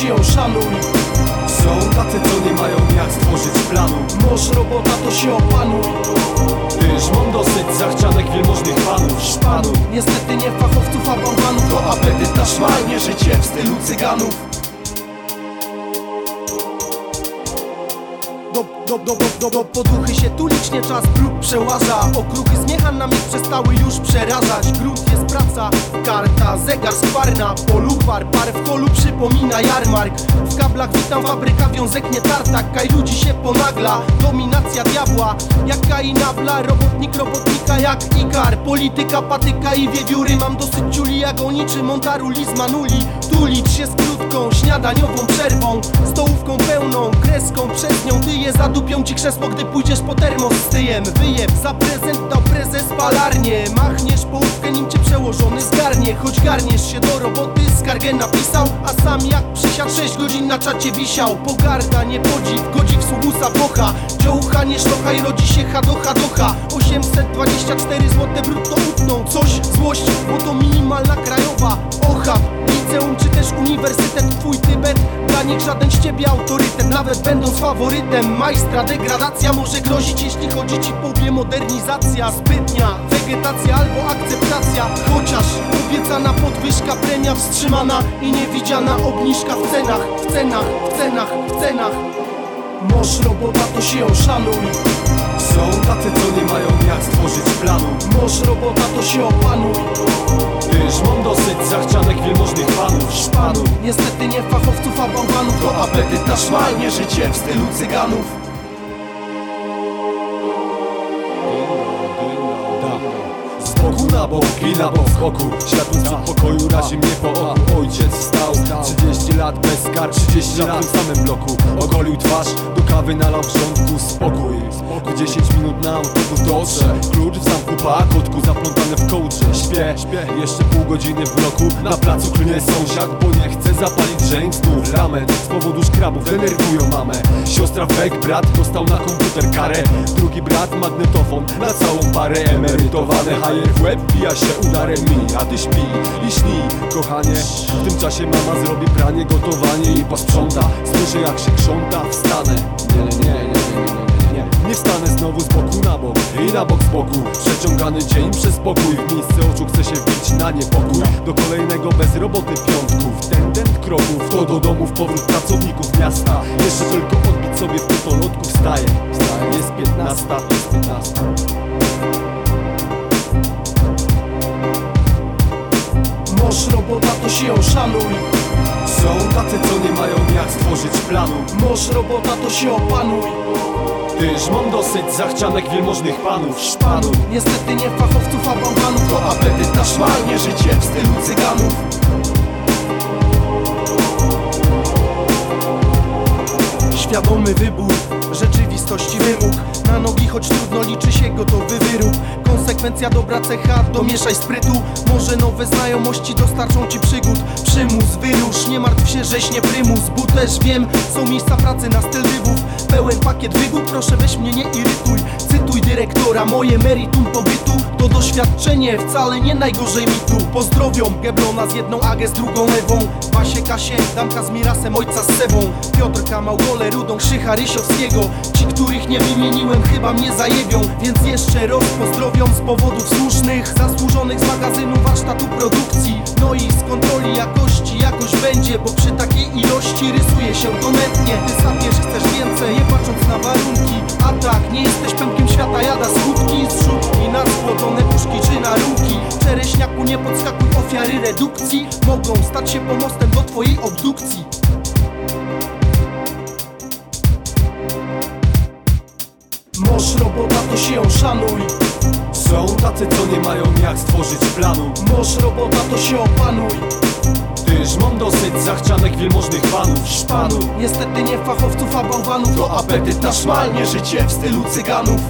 szanuj. Są tacy, co nie mają jak stworzyć planu. Moż robota to się opanuj. Gdyż mam dosyć zachcianek wielmożnych panów. Szpanu, niestety nie fachowców, a bałwanów. To apetyt na szmal, nie życie w stylu cyganów do, do, do, do, poduchy się tu licznie czas prób przełaża Okruchy z Miechannami przestały już przerażać. Grunt jest praca, karta, zegar skwarna Poluchwar, par w holu przypomina jarmark. W kablach witam fabryka, wiązek nie tartak Kaj ludzi się ponagla, dominacja diabła Jak Kain Abla, robotnik robotnika jak Ikar Polityka, patyka i wiewióry. Mam dosyć ciuli jak o niczym Montaru, Liz Manuli. Tulić się z krótką, śniadaniową przerwą. Stołówką pełną, kreską przez nią Tyje zadupią ci krzesło, gdy pójdziesz po termos z tyjem. Wyjeb, za prezent dał prezes palarnie. Machniesz połówkę, nim cię przełożony zgarnie. Choć garniesz się do roboty, skargę napisał A sam jak przysiadł 6 godzin na czacie wisiał. Pogarda, nie podziw, godzi w sługusa bocha. Dziołcha, nie szlocha i rodzi się hadocha docha. 824 złote brutto utną. Coś, złość, bo to minimalna krajowa Ocha, liceum czy też uniwersytet Twój Tybet, nich żaden z ciebie autorytet Nawet będąc faworytem. Majstra Degradacja może grozić, jeśli chodzi ci powie modernizacja Zbytnia, wegetacja albo akceptacja. Chociaż obiecana podwyżka, premia wstrzymana I niewidziana obniżka w cenach, w cenach, w cenach, w cenach. Moż robota to się szanuj Są tacy, co nie mają jak stworzyć planu. Moż robota to się opanuj Gdyż mam dosyć zachcianek wielmożnych panów Szpanu, niestety nie fachowców, a bałwanów. To apetyt na szmal, nie życie w stylu cyganów. Boku na bok i na bok z boku Światło z przedpokoju razi mnie po oku. Ojciec wstał 30 lat bez kar 30 lat w tym samym bloku. Ogolił twarz, kawy nalał wrzątku Spokój, w 10 minut na autobus dotrze. Klucz w zamku pa, kotku zaplątane w kołdrze Śpię, śpię, jeszcze pół godziny w bloku. Na placu klnie sąsiad, bo nie chce zapalić Znów ramen, z powodu szkrabów denerwują mamę. Siostra wek, brat dostał na komputer karę. Drugi brat magnetofon na całą parę. Emerytowany hajer w łeb pija się udarem. Mi A ty śpi i śni, kochanie. W tym czasie mama zrobi pranie, gotowanie i posprząta. Słyszę jak się krząta, wstanę Nie, nie, nie, nie, nie, nie, wstanę znowu z boku na bok i na bok z boku Przeciągany dzień przez pokój W miejsce oczu chcę się wbić na niepokój Do kolejnego bez roboty piątków Ten, ten kroków, to do domów powrót pracowników miasta Jeszcze tylko odbić sobie w pytolotku wstaję Wstaję, jest 15, jest 15 Moż robota to się szanuj Są tacy, co nie mają jak stworzyć planu. Moż robota to się opanuj. Gdyż mam dosyć zachcianek wielmożnych panów. Szpanu, niestety nie fachowców, a bałwanów. To apetyt na szmal, nie życie w stylu cyganów Świadomy wybór, rzeczywistości wymóg. Na nogi, choć trudno liczy się gotowy wyrób. Konsekwencja dobra cecha, domieszaj sprytu. Może nowe znajomości dostarczą ci przygód. Przymus, wyrusz, nie martw się, żeś nie prymus Bo też wiem, są miejsca pracy na styl rybów Pełen pakiet wygód, proszę weź mnie nie irytuj. Cytuj dyrektora, moje meritum pobytu To doświadczenie, wcale nie najgorzej mi tu. Pozdrowią Geblona z jedną Agę, z drugą Ewą. Basię, Kasię, Damka z Mirasem, ojca z Sewą. Piotrka, Małgolę, Rudą, Krzycha, Rysiowskiego. Ci, których nie wymieniłem, chyba mnie zajebią. Więc jeszcze raz pozdrowią z powodów słusznych. Zasłużonych z magazynu warsztatu produkcji. No i z kontroli jakości jakoś będzie Bo przy takiej ilości rysuje się to netnie Ty sapiesz, chcesz więcej, nie patrząc na warunki. A tak, nie jesteś pępkiem świata, jada skutki. Zrzutki na spłodzone redukcji Mogą stać się pomostem do twojej obdukcji. Moż robota to się szanuj. Są tacy, co nie mają jak stworzyć planu. Moż robota to się opanuj. Gdyż mam dosyć zachcianek wielmożnych panów. Szpanu, niestety nie fachowców, a bałwanów. To apetyt na szmal, nie życie w stylu cyganów